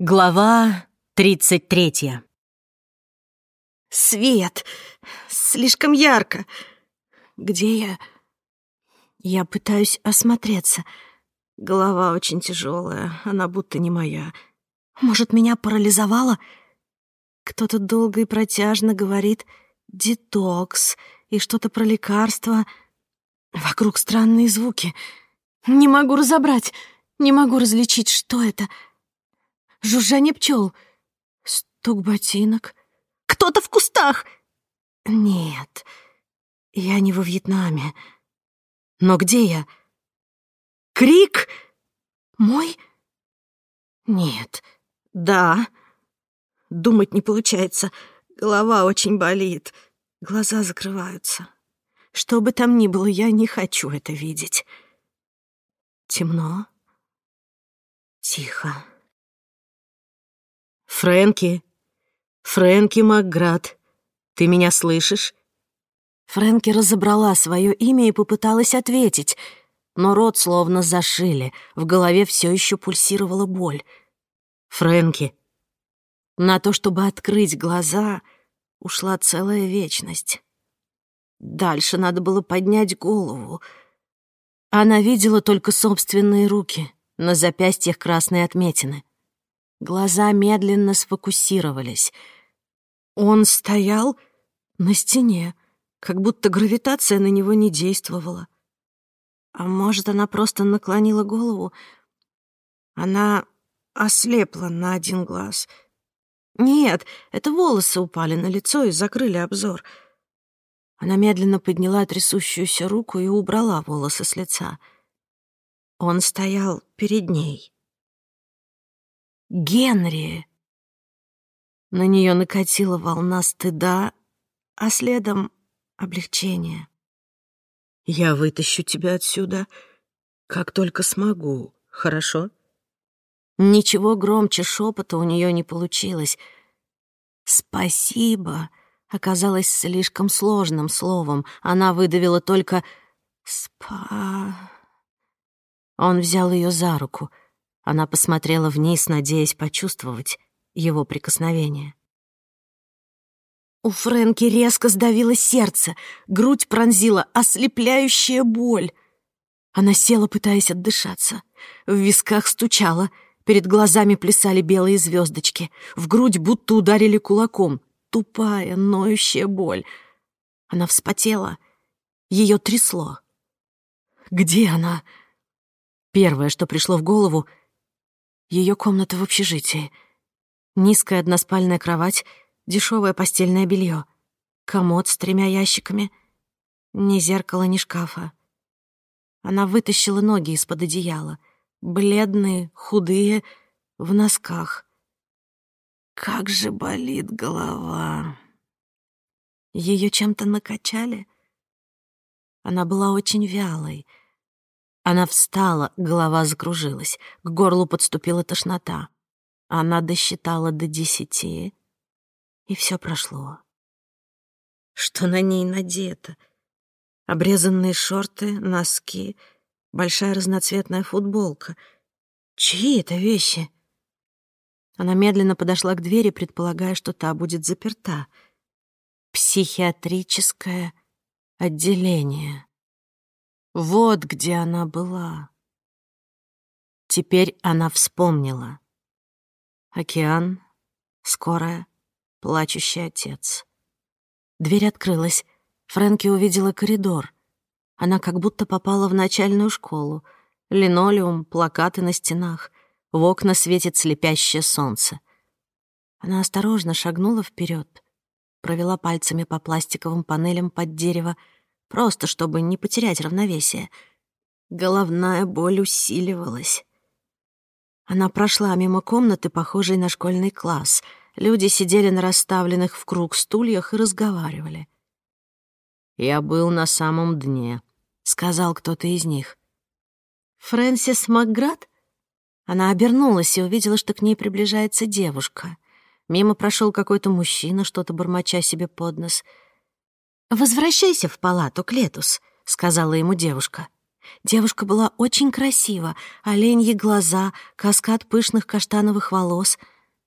Глава 33 Свет! Слишком ярко. Где я? Я пытаюсь осмотреться. Голова очень тяжелая, она будто не моя. Может, меня парализовало? Кто-то долго и протяжно говорит «детокс» и что-то про лекарства. Вокруг странные звуки. Не могу разобрать, не могу различить, что это. Жужжание пчел, стук ботинок. Кто-то в кустах! Нет, я не во Вьетнаме. Но где я? Крик? Мой? Нет. Да. Думать не получается. Голова очень болит. Глаза закрываются. Что бы там ни было, я не хочу это видеть. Темно. Тихо. Фрэнки, Фрэнки Макград, ты меня слышишь? Фрэнки разобрала свое имя и попыталась ответить, но рот словно зашили, в голове все еще пульсировала боль. Фрэнки. На то, чтобы открыть глаза, ушла целая вечность. Дальше надо было поднять голову. Она видела только собственные руки, на запястьях красные отметины. Глаза медленно сфокусировались. Он стоял на стене, как будто гравитация на него не действовала. А может, она просто наклонила голову? Она ослепла на один глаз. Нет, это волосы упали на лицо и закрыли обзор. Она медленно подняла трясущуюся руку и убрала волосы с лица. Он стоял перед ней. Генри. На нее накатила волна стыда, а следом — облегчение. «Я вытащу тебя отсюда, как только смогу, хорошо?» Ничего громче шепота у нее не получилось. «Спасибо» оказалось слишком сложным словом. Она выдавила только «спа...» Он взял ее за руку — она посмотрела вниз, надеясь почувствовать его прикосновение. У Фрэнки резко сдавило сердце, грудь пронзила ослепляющая боль. Она села, пытаясь отдышаться. В висках стучало, перед глазами плясали белые звездочки, в грудь будто ударили кулаком. Тупая, ноющая боль. Она вспотела, ее трясло. Где она? Первое, что пришло в голову — ее комната в общежитии. Низкая односпальная кровать, дешевое постельное белье, комод с тремя ящиками, ни зеркала, ни шкафа. Она вытащила ноги из-под одеяла, бледные, худые, в носках. Как же болит голова. Ее чем-то накачали? Она была очень вялой — она встала, голова закружилась, к горлу подступила тошнота. Она досчитала до десяти, и все прошло. Что на ней надето? Обрезанные шорты, носки, большая разноцветная футболка. Чьи это вещи? Она медленно подошла к двери, предполагая, что та будет заперта. Психиатрическое отделение. Вот где она была. Теперь она вспомнила. Океан, скорая, плачущий отец. Дверь открылась. Фрэнки увидела коридор. Она как будто попала в начальную школу. Линолеум, плакаты на стенах. В окна светит слепящее солнце. Она осторожно шагнула вперед, провела пальцами по пластиковым панелям под дерево, просто чтобы не потерять равновесие. Головная боль усиливалась. Она прошла мимо комнаты, похожей на школьный класс. Люди сидели на расставленных в круг стульях и разговаривали. «Я был на самом дне», — сказал кто-то из них. «Фрэнсис Макград?» Она обернулась и увидела, что к ней приближается девушка. Мимо прошел какой-то мужчина, что-то бормоча себе под нос — «Возвращайся в палату, Клетус», — сказала ему девушка. Девушка была очень красива, оленьи глаза, каскад пышных каштановых волос.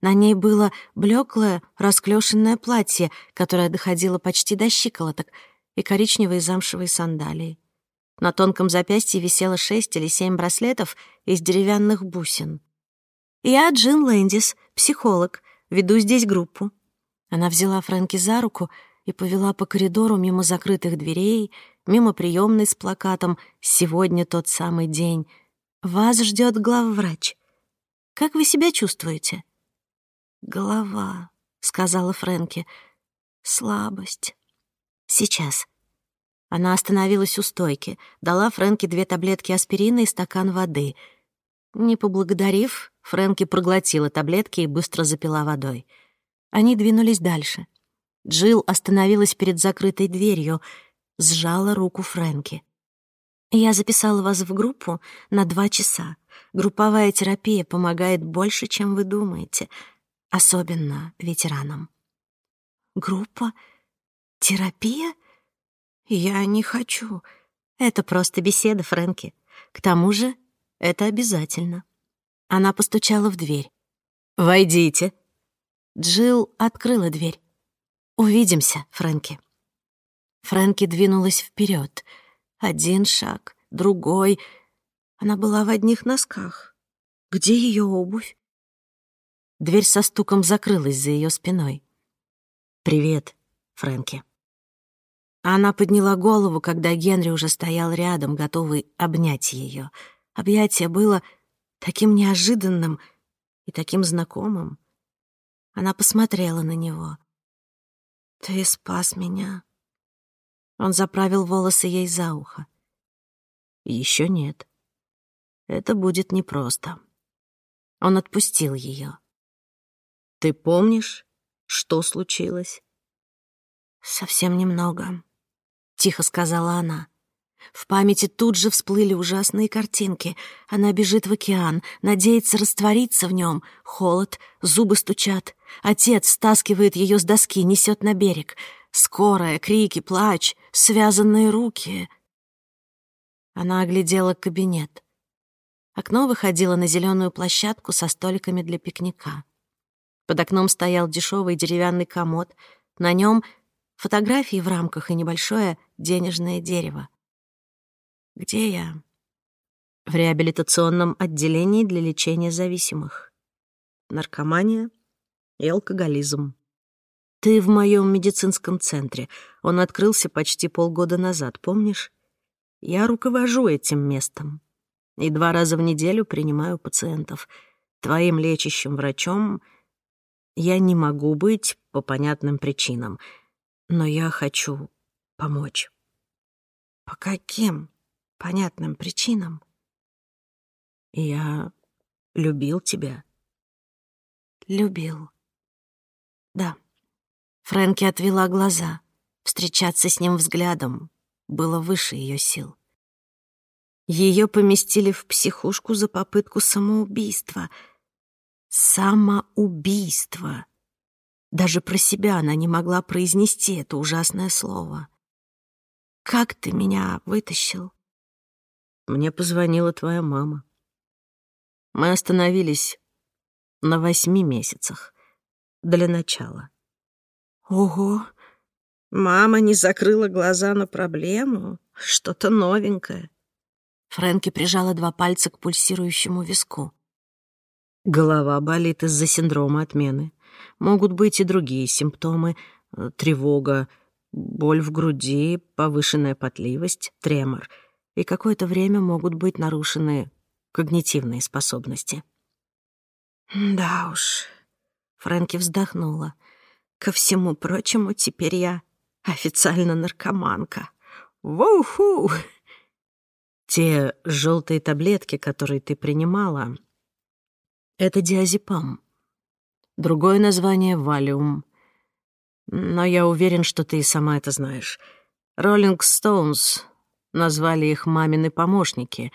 На ней было блеклое, расклешенное платье, которое доходило почти до щиколоток, и коричневые замшевые сандалии. На тонком запястье висело шесть или семь браслетов из деревянных бусин. «Я Джин Лэндис, психолог, веду здесь группу». Она взяла Фрэнки за руку и повела по коридору мимо закрытых дверей, мимо приемной с плакатом «Сегодня тот самый день». «Вас ждет главврач. Как вы себя чувствуете?» «Голова», — сказала Фрэнки. «Слабость». «Сейчас». Она остановилась у стойки, дала Фрэнке две таблетки аспирина и стакан воды. Не поблагодарив, Фрэнки проглотила таблетки и быстро запила водой. Они двинулись дальше. Джилл остановилась перед закрытой дверью, сжала руку Фрэнки. «Я записала вас в группу на два часа. Групповая терапия помогает больше, чем вы думаете, особенно ветеранам». «Группа? Терапия?» «Я не хочу. Это просто беседа, Фрэнки. К тому же это обязательно». Она постучала в дверь. «Войдите». Джилл открыла дверь. «Увидимся, Фрэнки». Фрэнки двинулась вперед. Один шаг, другой. Она была в одних носках. Где ее обувь? Дверь со стуком закрылась за ее спиной. «Привет, Фрэнки». Она подняла голову, когда Генри уже стоял рядом, готовый обнять ее. Объятие было таким неожиданным и таким знакомым. Она посмотрела на него. «Ты спас меня». Он заправил волосы ей за ухо. Еще нет. Это будет непросто. Он отпустил ее. «Ты помнишь, что случилось?» «Совсем немного», — тихо сказала она. В памяти тут же всплыли ужасные картинки. Она бежит в океан, надеется раствориться в нем. Холод, зубы стучат. Отец стаскивает ее с доски, несет на берег. Скорая, крики, плач, связанные руки. Она оглядела кабинет. Окно выходило на зеленую площадку со столиками для пикника. Под окном стоял дешевый деревянный комод. На нем фотографии в рамках и небольшое денежное дерево. Где я? В реабилитационном отделении для лечения зависимых. Наркомания и алкоголизм. Ты в моем медицинском центре. Он открылся почти полгода назад, помнишь? Я руковожу этим местом. И два раза в неделю принимаю пациентов. Твоим лечащим врачом я не могу быть по понятным причинам — но я хочу помочь. По каким понятным причинам? Я любил тебя. Любил. Да. Фрэнки отвела глаза. Встречаться с ним взглядом было выше ее сил. Ее поместили в психушку за попытку самоубийства. Самоубийство. Даже про себя она не могла произнести это ужасное слово. «Как ты меня вытащил?» Мне позвонила твоя мама. Мы остановились на восьми месяцах. Для начала. Ого! Мама не закрыла глаза на проблему. Что-то новенькое. Фрэнки прижала два пальца к пульсирующему виску. Голова болит из-за синдрома отмены. Могут быть и другие симптомы э, — тревога, боль в груди, повышенная потливость, тремор. И какое-то время могут быть нарушены когнитивные способности. «Да уж», — Фрэнки вздохнула. «Ко всему прочему, теперь я официально наркоманка. Воу-ху!» Те желтые таблетки, которые ты принимала, это диазепам. Другое название — Валиум. Но я уверен, что ты и сама это знаешь. Роллинг Стоунс назвали их мамины помощники.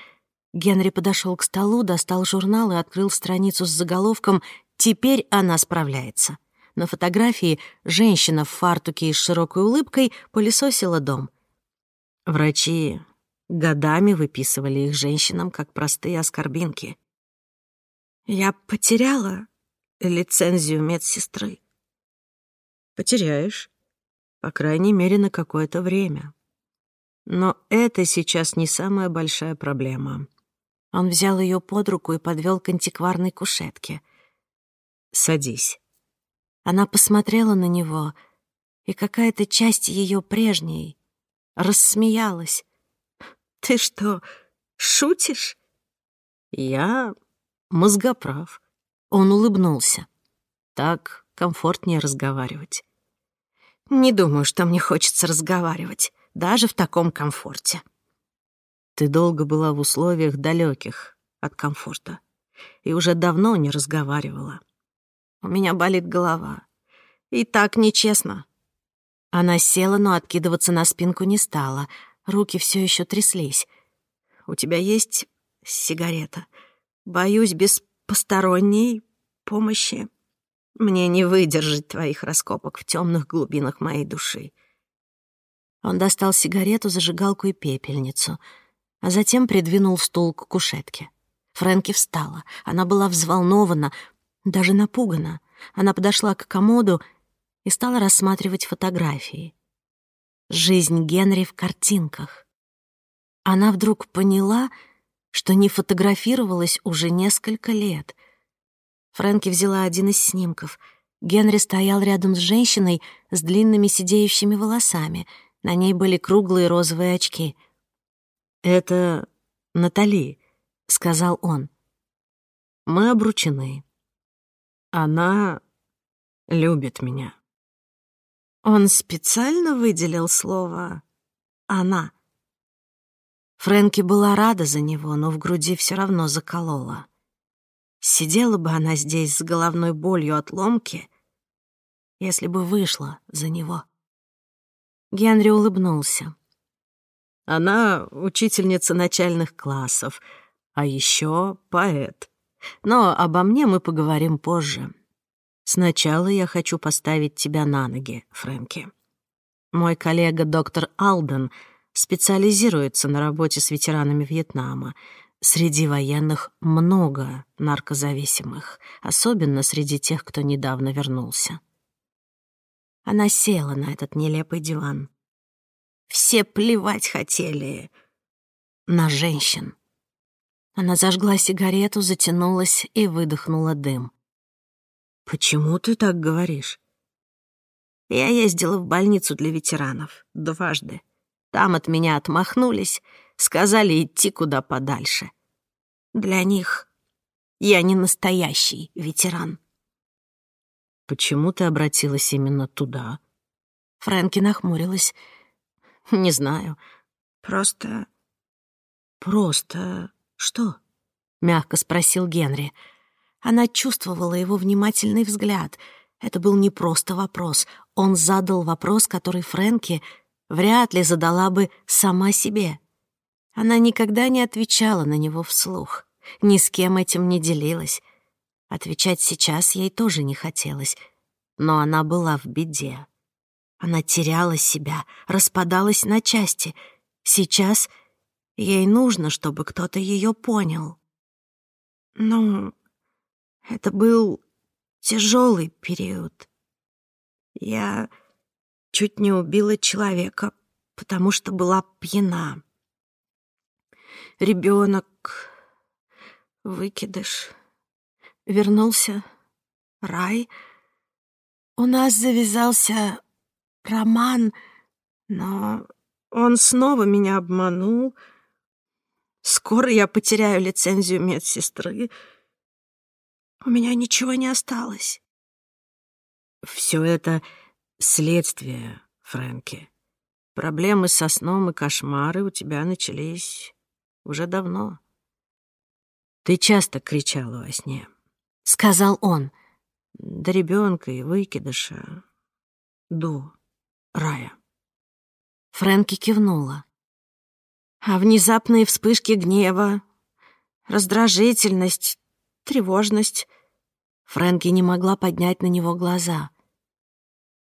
Генри подошел к столу, достал журнал и открыл страницу с заголовком «Теперь она справляется». На фотографии женщина в фартуке и с широкой улыбкой пылесосила дом. Врачи годами выписывали их женщинам как простые оскорбинки. Я потеряла лицензию медсестры. Потеряешь. По крайней мере, на какое-то время. Но это сейчас не самая большая проблема. Он взял ее под руку и подвел к антикварной кушетке. «Садись». Она посмотрела на него, и какая-то часть ее прежней рассмеялась. «Ты что, шутишь?» «Я мозгоправ». Он улыбнулся. «Так комфортнее разговаривать». «Не думаю, что мне хочется разговаривать, даже в таком комфорте». «Ты долго была в условиях далеких от комфорта и уже давно не разговаривала. У меня болит голова. И так нечестно». Она села, но откидываться на спинку не стала. Руки все еще тряслись. «У тебя есть сигарета? Боюсь, без посторонней помощи мне не выдержать твоих раскопок в темных глубинах моей души». Он достал сигарету, зажигалку и пепельницу, а затем придвинул стул к кушетке. Фрэнки встала. Она была взволнована, даже напугана. Она подошла к комоду и стала рассматривать фотографии. Жизнь Генри в картинках. Она вдруг поняла, что не фотографировалась уже несколько лет. Фрэнки взяла один из снимков. Генри стоял рядом с женщиной с длинными сидеющими волосами. На ней были круглые розовые очки. «Это Натали», — сказал он. «Мы обручены. Она любит меня». Он специально выделил слово «она». Фрэнки была рада за него, но в груди все равно заколола. Сидела бы она здесь с головной болью от ломки, если бы вышла за него. Генри улыбнулся. Она учительница начальных классов, а еще поэт. Но обо мне мы поговорим позже. Сначала я хочу поставить тебя на ноги, Фрэнки. Мой коллега доктор Алден специализируется на работе с ветеранами Вьетнама. Среди военных много наркозависимых, особенно среди тех, кто недавно вернулся. Она села на этот нелепый диван. Все плевать хотели на женщин. Она зажгла сигарету, затянулась и выдохнула дым. «Почему ты так говоришь?» Я ездила в больницу для ветеранов дважды. Там от меня отмахнулись, сказали идти куда подальше. Для них я не настоящий ветеран. Почему ты обратилась именно туда? Фрэнки нахмурилась. Не знаю. Просто... Просто... Что? Мягко спросил Генри. Она чувствовала его внимательный взгляд. Это был не просто вопрос. Он задал вопрос, который Фрэнки вряд ли задала бы сама себе. Она никогда не отвечала на него вслух, ни с кем этим не делилась. Отвечать сейчас ей тоже не хотелось, но она была в беде. Она теряла себя, распадалась на части. Сейчас ей нужно, чтобы кто-то ее понял. Ну, это был тяжелый период. Я чуть не убила человека, потому что была пьяна. Ребенок, выкидыш, вернулся рай. У нас завязался роман, но он снова меня обманул. Скоро я потеряю лицензию медсестры. У меня ничего не осталось. Все это следствие, Фрэнки. Проблемы со сном и кошмары у тебя начались уже давно. Ты часто кричала во сне, — сказал он. До ребенка и выкидыша. До рая. Фрэнки кивнула. А внезапные вспышки гнева, раздражительность, тревожность. Фрэнки не могла поднять на него глаза.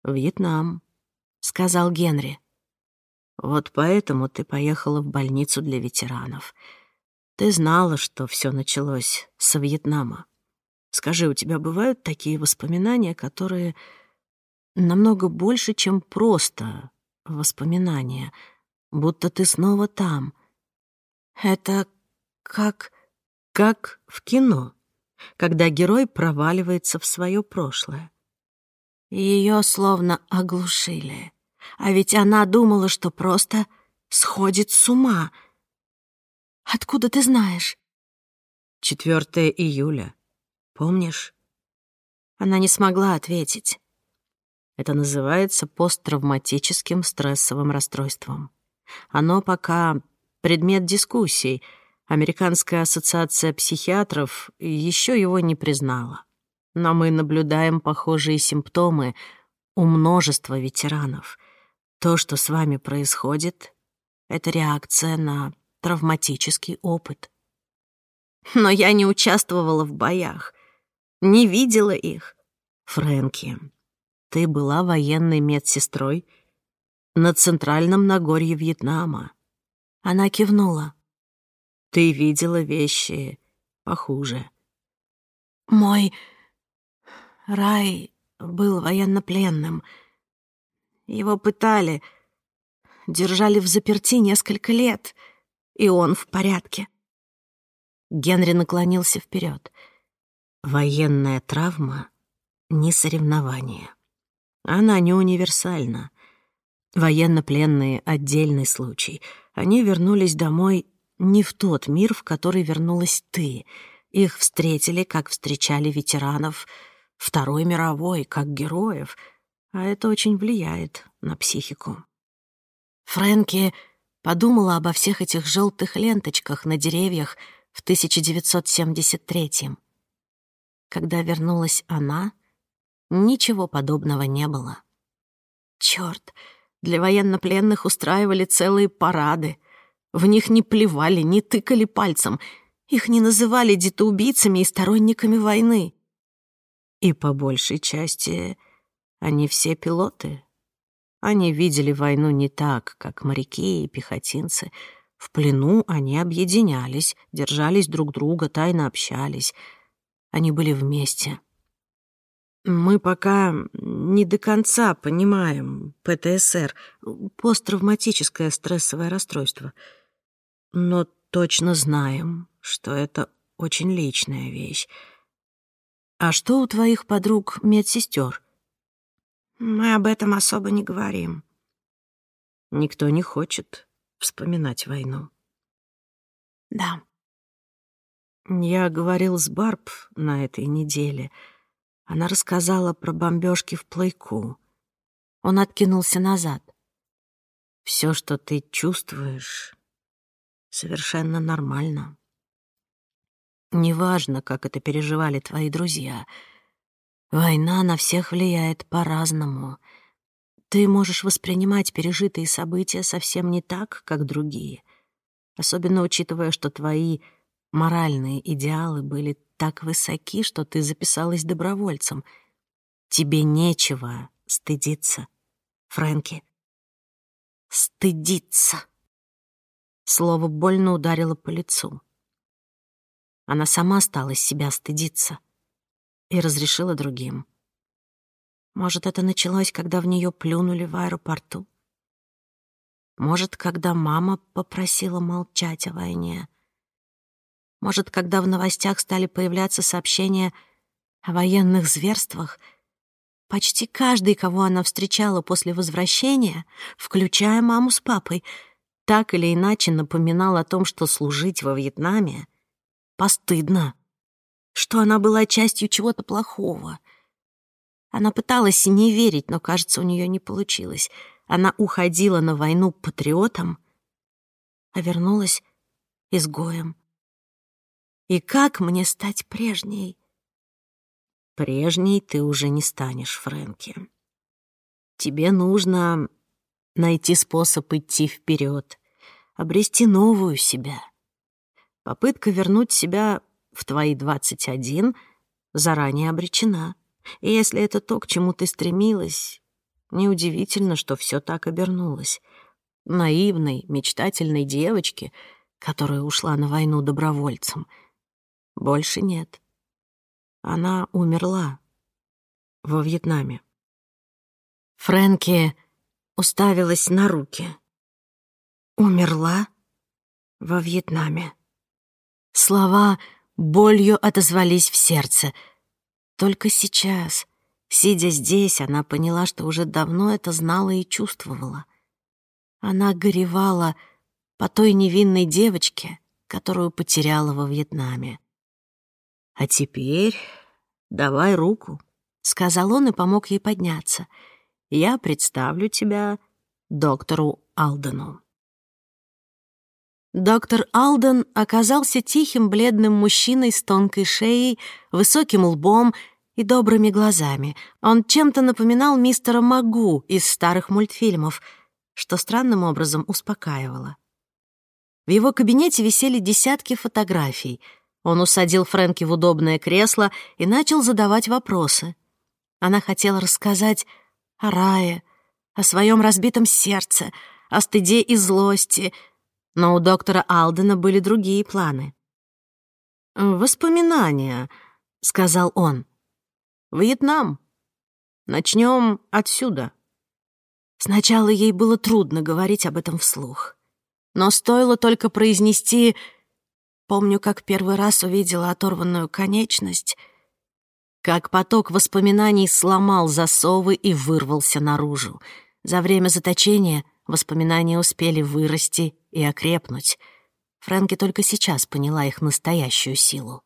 «Вьетнам», — сказал Генри. Вот поэтому ты поехала в больницу для ветеранов. Ты знала, что все началось со Вьетнама. Скажи, у тебя бывают такие воспоминания, которые намного больше, чем просто воспоминания, будто ты снова там. Это как... как в кино, когда герой проваливается в свое прошлое. Ее словно оглушили. А ведь она думала, что просто сходит с ума. Откуда ты знаешь? 4 июля. Помнишь? Она не смогла ответить. Это называется посттравматическим стрессовым расстройством. Оно пока предмет дискуссий. Американская ассоциация психиатров еще его не признала. Но мы наблюдаем похожие симптомы у множества ветеранов. То, что с вами происходит, — это реакция на травматический опыт. Но я не участвовала в боях, не видела их. Фрэнки, ты была военной медсестрой на Центральном Нагорье Вьетнама. Она кивнула. Ты видела вещи похуже. Мой Рай был военнопленным. Его пытали, держали в заперти несколько лет, и он в порядке. Генри наклонился вперед. Военная травма — не соревнование. Она не универсальна. Военнопленные — отдельный случай. Они вернулись домой не в тот мир, в который вернулась ты. Их встретили, как встречали ветеранов Второй мировой, как героев, а это очень влияет на психику. Фрэнки подумала обо всех этих желтых ленточках на деревьях в 1973-м. Когда вернулась она, Ничего подобного не было. Черт, для военнопленных устраивали целые парады. В них не плевали, не тыкали пальцем. Их не называли детоубийцами и сторонниками войны. И по большей части они все пилоты. Они видели войну не так, как моряки и пехотинцы. В плену они объединялись, держались друг друга, тайно общались. Они были вместе — мы пока не до конца понимаем ПТСР, посттравматическое стрессовое расстройство, но точно знаем, что это очень личная вещь. А что у твоих подруг медсестер? Мы об этом особо не говорим. Никто не хочет вспоминать войну. Да. Я говорил с Барб на этой неделе — она рассказала про бомбежки в плейку. Он откинулся назад. Все, что ты чувствуешь, совершенно нормально. Неважно, как это переживали твои друзья. Война на всех влияет по-разному. Ты можешь воспринимать пережитые события совсем не так, как другие, особенно учитывая, что твои моральные идеалы были так высоки, что ты записалась добровольцем. Тебе нечего стыдиться, Фрэнки. Стыдиться. Слово больно ударило по лицу. Она сама стала себя стыдиться и разрешила другим. Может, это началось, когда в нее плюнули в аэропорту? Может, когда мама попросила молчать о войне — может, когда в новостях стали появляться сообщения о военных зверствах, почти каждый, кого она встречала после возвращения, включая маму с папой, так или иначе напоминал о том, что служить во Вьетнаме постыдно, что она была частью чего-то плохого. Она пыталась не верить, но, кажется, у нее не получилось. Она уходила на войну патриотом, а вернулась изгоем. И как мне стать прежней? Прежней ты уже не станешь, Фрэнки. Тебе нужно найти способ идти вперед, обрести новую себя. Попытка вернуть себя в твои 21 заранее обречена. И если это то, к чему ты стремилась, неудивительно, что все так обернулось. наивной, мечтательной девочки, которая ушла на войну добровольцем, больше нет. Она умерла во Вьетнаме. Фрэнки уставилась на руки. Умерла во Вьетнаме. Слова болью отозвались в сердце. Только сейчас, сидя здесь, она поняла, что уже давно это знала и чувствовала. Она горевала по той невинной девочке, которую потеряла во Вьетнаме. «А теперь давай руку», — сказал он и помог ей подняться. «Я представлю тебя доктору Алдену». Доктор Алден оказался тихим бледным мужчиной с тонкой шеей, высоким лбом и добрыми глазами. Он чем-то напоминал мистера Магу из старых мультфильмов, что странным образом успокаивало. В его кабинете висели десятки фотографий. Он усадил Фрэнки в удобное кресло и начал задавать вопросы. Она хотела рассказать о рае, о своем разбитом сердце, о стыде и злости — но у доктора Алдена были другие планы. «Воспоминания», — сказал он. «Вьетнам. Начнем отсюда». Сначала ей было трудно говорить об этом вслух. Но стоило только произнести «Помню, как первый раз увидела оторванную конечность», как поток воспоминаний сломал засовы и вырвался наружу. За время заточения Воспоминания успели вырасти и окрепнуть. Фрэнки только сейчас поняла их настоящую силу.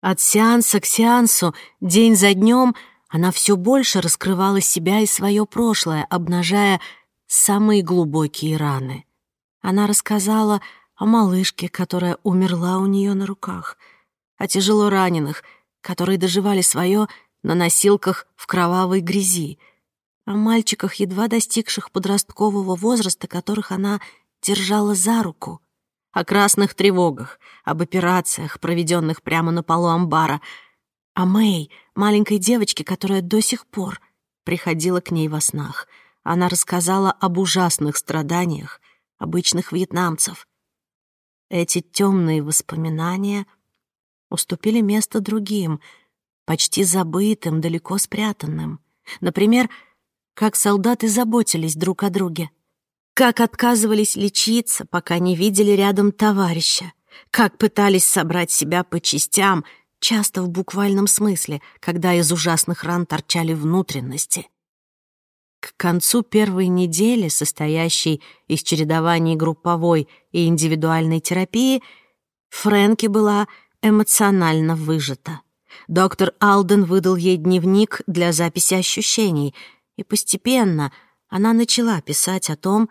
От сеанса к сеансу, день за днем, она все больше раскрывала себя и свое прошлое, обнажая самые глубокие раны. Она рассказала о малышке, которая умерла у нее на руках, о тяжело раненых, которые доживали свое на носилках в кровавой грязи, о мальчиках, едва достигших подросткового возраста, которых она держала за руку, о красных тревогах, об операциях, проведенных прямо на полу амбара, о Мэй, маленькой девочке, которая до сих пор приходила к ней во снах. Она рассказала об ужасных страданиях обычных вьетнамцев. Эти темные воспоминания уступили место другим, почти забытым, далеко спрятанным. Например, как солдаты заботились друг о друге, как отказывались лечиться, пока не видели рядом товарища, как пытались собрать себя по частям, часто в буквальном смысле, когда из ужасных ран торчали внутренности. К концу первой недели, состоящей из чередований групповой и индивидуальной терапии, Фрэнки была эмоционально выжата. Доктор Алден выдал ей дневник для записи ощущений — и постепенно она начала писать о том,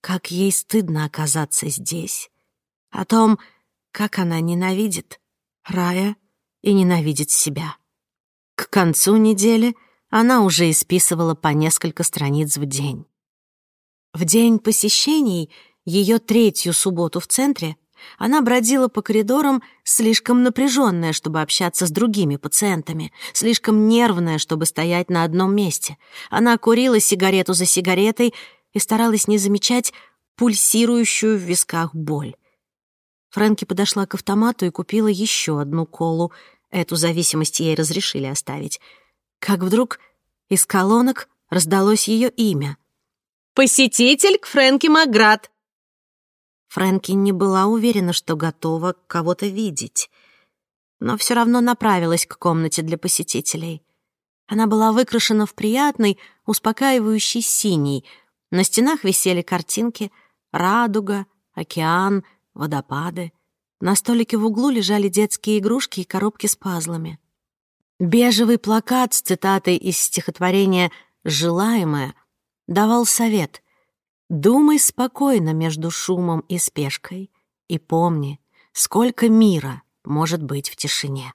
как ей стыдно оказаться здесь, о том, как она ненавидит рая и ненавидит себя. К концу недели она уже исписывала по несколько страниц в день. В день посещений, ее третью субботу в центре, она бродила по коридорам, слишком напряженная, чтобы общаться с другими пациентами, слишком нервная, чтобы стоять на одном месте. Она курила сигарету за сигаретой и старалась не замечать пульсирующую в висках боль. Фрэнки подошла к автомату и купила еще одну колу. Эту зависимость ей разрешили оставить. Как вдруг из колонок раздалось ее имя. «Посетитель к Фрэнки Маград!» Фрэнки не была уверена, что готова кого-то видеть, но все равно направилась к комнате для посетителей. Она была выкрашена в приятный, успокаивающий синий. На стенах висели картинки «Радуга», «Океан», «Водопады». На столике в углу лежали детские игрушки и коробки с пазлами. Бежевый плакат с цитатой из стихотворения «Желаемое» давал совет — Думай спокойно между шумом и спешкой и помни, сколько мира может быть в тишине.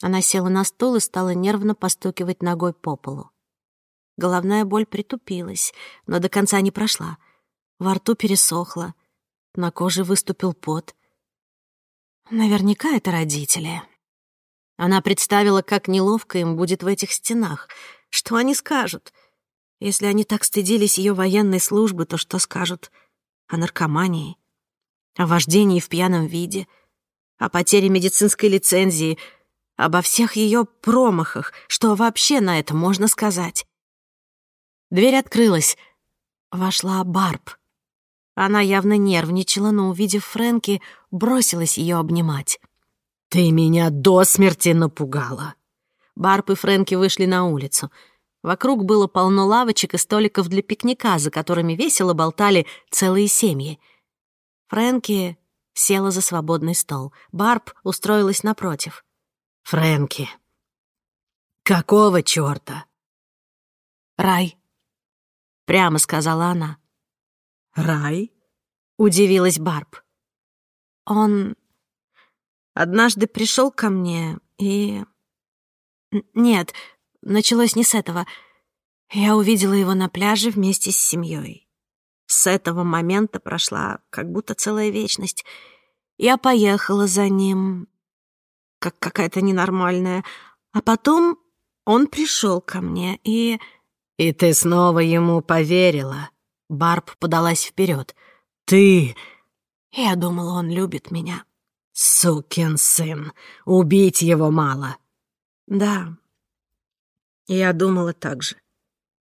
Она села на стул и стала нервно постукивать ногой по полу. Головная боль притупилась, но до конца не прошла. Во рту пересохло, на коже выступил пот. Наверняка это родители. Она представила, как неловко им будет в этих стенах. Что они скажут? Если они так стыдились ее военной службы, то что скажут о наркомании, о вождении в пьяном виде, о потере медицинской лицензии, обо всех ее промахах, что вообще на это можно сказать? Дверь открылась. Вошла Барб. Она явно нервничала, но, увидев Фрэнки, бросилась ее обнимать. «Ты меня до смерти напугала!» Барб и Фрэнки вышли на улицу. Вокруг было полно лавочек и столиков для пикника, за которыми весело болтали целые семьи. Фрэнки села за свободный стол. Барб устроилась напротив. «Фрэнки, какого чёрта?» «Рай», — прямо сказала она. «Рай?» — удивилась Барб. «Он однажды пришел ко мне и...» «Нет, началось не с этого. Я увидела его на пляже вместе с семьей. С этого момента прошла как будто целая вечность. Я поехала за ним, как какая-то ненормальная. А потом он пришел ко мне и... И ты снова ему поверила? Барб подалась вперед. Ты... Я думала, он любит меня. Сукин сын. Убить его мало. Да. Я думала так же.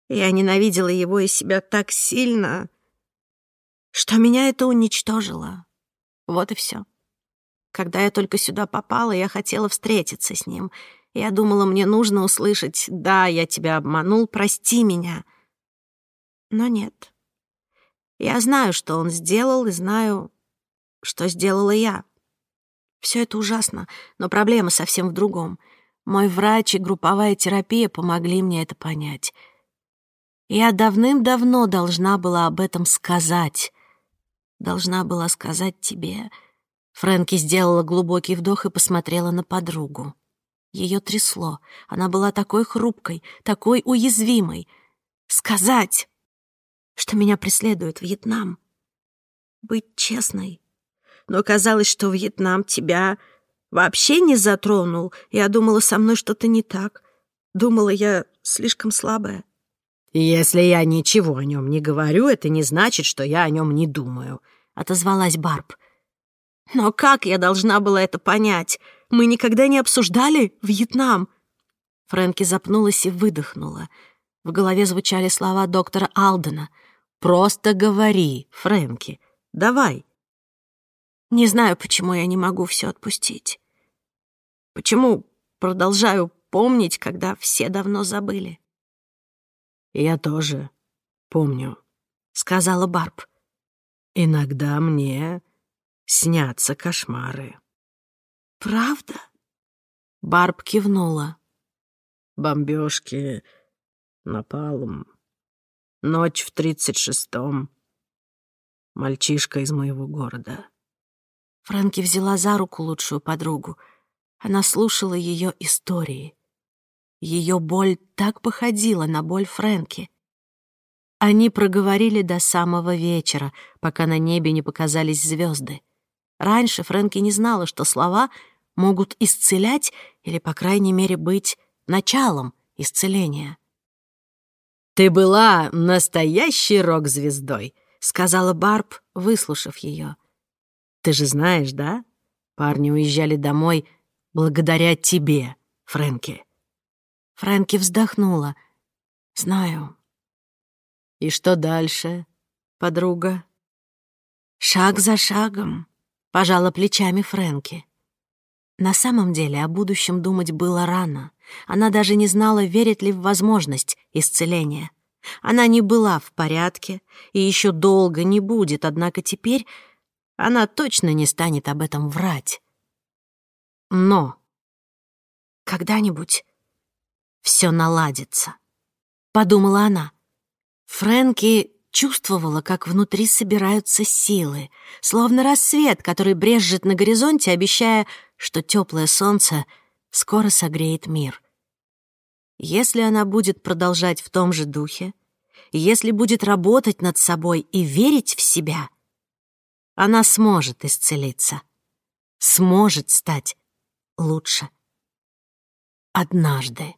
Я ненавидела его и себя так сильно, что меня это уничтожило. Вот и все. Когда я только сюда попала, я хотела встретиться с ним. Я думала, мне нужно услышать «Да, я тебя обманул, прости меня». Но нет. Я знаю, что он сделал, и знаю, что сделала я. Все это ужасно, но проблема совсем в другом. Мой врач и групповая терапия помогли мне это понять. Я давным-давно должна была об этом сказать. Должна была сказать тебе. Фрэнки сделала глубокий вдох и посмотрела на подругу. Ее трясло. Она была такой хрупкой, такой уязвимой. Сказать, что меня преследует Вьетнам. Быть честной. Но казалось, что Вьетнам тебя вообще не затронул. Я думала, со мной что-то не так. Думала, я слишком слабая. «Если я ничего о нем не говорю, это не значит, что я о нем не думаю», — отозвалась Барб. «Но как я должна была это понять? Мы никогда не обсуждали Вьетнам». Фрэнки запнулась и выдохнула. В голове звучали слова доктора Алдена. «Просто говори, Фрэнки. Давай». Не знаю, почему я не могу все отпустить. Почему продолжаю помнить, когда все давно забыли. «Я тоже помню», — сказала Барб. «Иногда мне снятся кошмары». «Правда?» Барб кивнула. «Бомбёжки, напалм, ночь в тридцать шестом, мальчишка из моего города». Фрэнки взяла за руку лучшую подругу. Она слушала ее истории. Ее боль так походила на боль Фрэнки. Они проговорили до самого вечера, пока на небе не показались звезды. Раньше Фрэнки не знала, что слова могут исцелять или, по крайней мере, быть началом исцеления. «Ты была настоящей рок-звездой», — сказала Барб, выслушав ее. «Ты же знаешь, да? Парни уезжали домой благодаря тебе, Фрэнки». Фрэнки вздохнула. «Знаю». «И что дальше, подруга?» «Шаг за шагом», — пожала плечами Фрэнки. На самом деле о будущем думать было рано. Она даже не знала, верит ли в возможность исцеления. Она не была в порядке и еще долго не будет, однако теперь она точно не станет об этом врать. Но когда-нибудь все наладится. Подумала она. Фрэнки чувствовала, как внутри собираются силы, словно рассвет, который брежет на горизонте, обещая, что теплое солнце скоро согреет мир. Если она будет продолжать в том же духе, если будет работать над собой и верить в себя, она сможет исцелиться, сможет стать лучше. Однажды.